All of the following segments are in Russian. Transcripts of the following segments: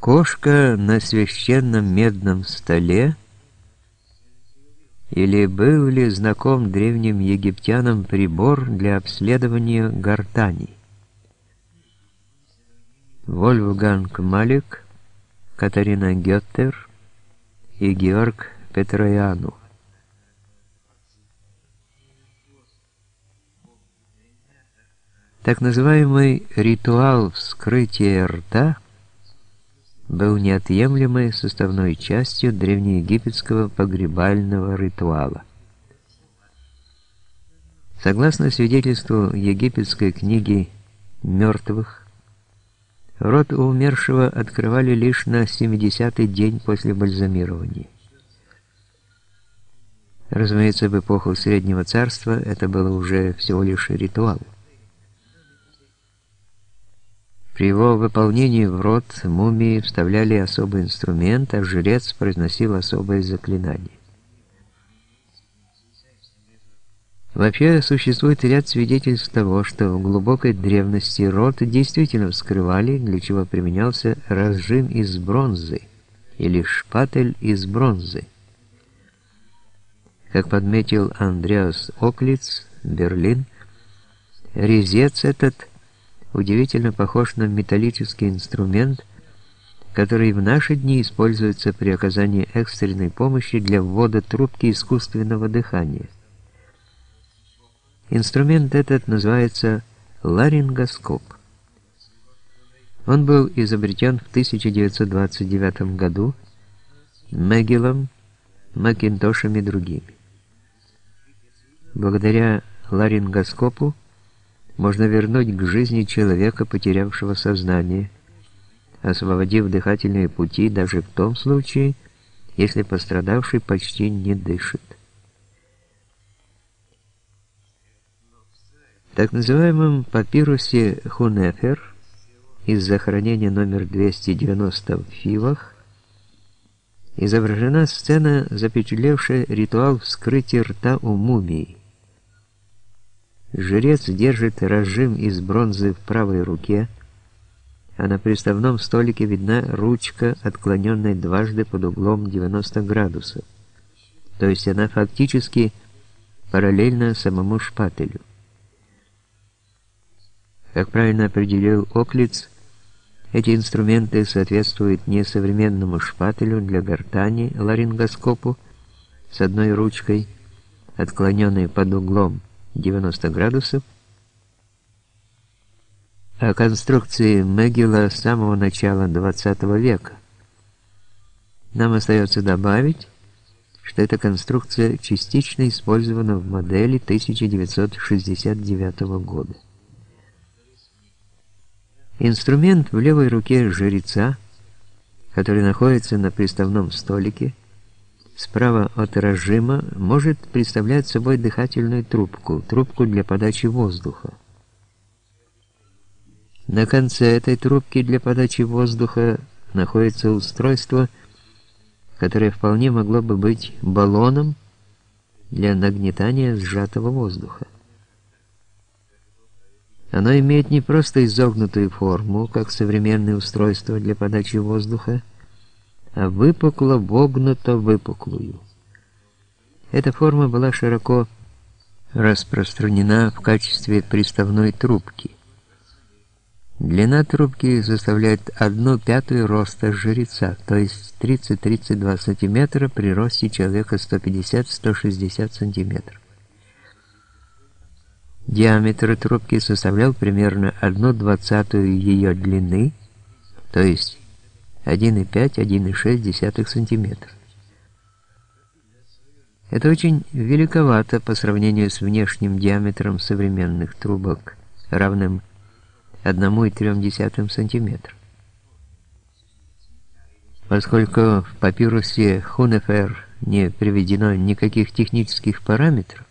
Кошка на священном медном столе или был ли знаком древним египтянам прибор для обследования гортани? Вольфганг Малик, Катарина Геттер и Георг Петрояну. Так называемый ритуал вскрытия рта был неотъемлемой составной частью древнеегипетского погребального ритуала. Согласно свидетельству египетской книги «Мертвых», Рот у умершего открывали лишь на 70-й день после бальзамирования. Разумеется, в эпоху Среднего Царства это было уже всего лишь ритуал. При его выполнении в рот мумии вставляли особый инструмент, а жрец произносил особое заклинание. Вообще, существует ряд свидетельств того, что в глубокой древности рот действительно вскрывали, для чего применялся разжим из бронзы или шпатель из бронзы. Как подметил Андреас Оклиц, Берлин, резец этот удивительно похож на металлический инструмент, который в наши дни используется при оказании экстренной помощи для ввода трубки искусственного дыхания. Инструмент этот называется ларингоскоп. Он был изобретен в 1929 году Мэггелом, Макинтошем и другими. Благодаря ларингоскопу можно вернуть к жизни человека, потерявшего сознание, освободив дыхательные пути даже в том случае, если пострадавший почти не дышит. так называемом папирусе Хунефер из захоронения номер 290 в Фивах изображена сцена, запечатлевшая ритуал вскрытия рта у мумии. Жрец держит разжим из бронзы в правой руке, а на приставном столике видна ручка, отклоненная дважды под углом 90 градусов. То есть она фактически параллельна самому шпателю. Как правильно определил Оклиц, эти инструменты соответствуют не современному шпателю для гортани, ларингоскопу с одной ручкой, отклоненной под углом 90 градусов, а конструкции Мегила с самого начала XX века. Нам остается добавить, что эта конструкция частично использована в модели 1969 года. Инструмент в левой руке жреца, который находится на приставном столике, справа от разжима, может представлять собой дыхательную трубку, трубку для подачи воздуха. На конце этой трубки для подачи воздуха находится устройство, которое вполне могло бы быть баллоном для нагнетания сжатого воздуха. Оно имеет не просто изогнутую форму, как современные устройства для подачи воздуха, а выпукло-вогнуто-выпуклую. Эта форма была широко распространена в качестве приставной трубки. Длина трубки составляет 1 пятую роста жреца, то есть 30-32 см при росте человека 150-160 см. Диаметр трубки составлял примерно 1 двадцатую ее длины, то есть 1,5-1,6 см. Это очень великовато по сравнению с внешним диаметром современных трубок, равным 1,3 см. Поскольку в папирусе Хунефер не приведено никаких технических параметров,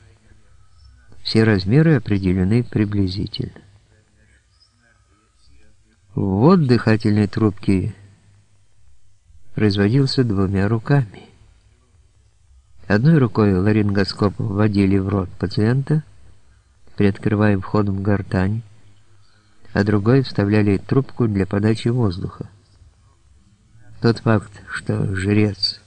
все размеры определены приблизительно. Ввод дыхательной трубки производился двумя руками. Одной рукой ларингоскоп вводили в рот пациента, приоткрывая вход в гортань, а другой вставляли трубку для подачи воздуха. Тот факт, что жрец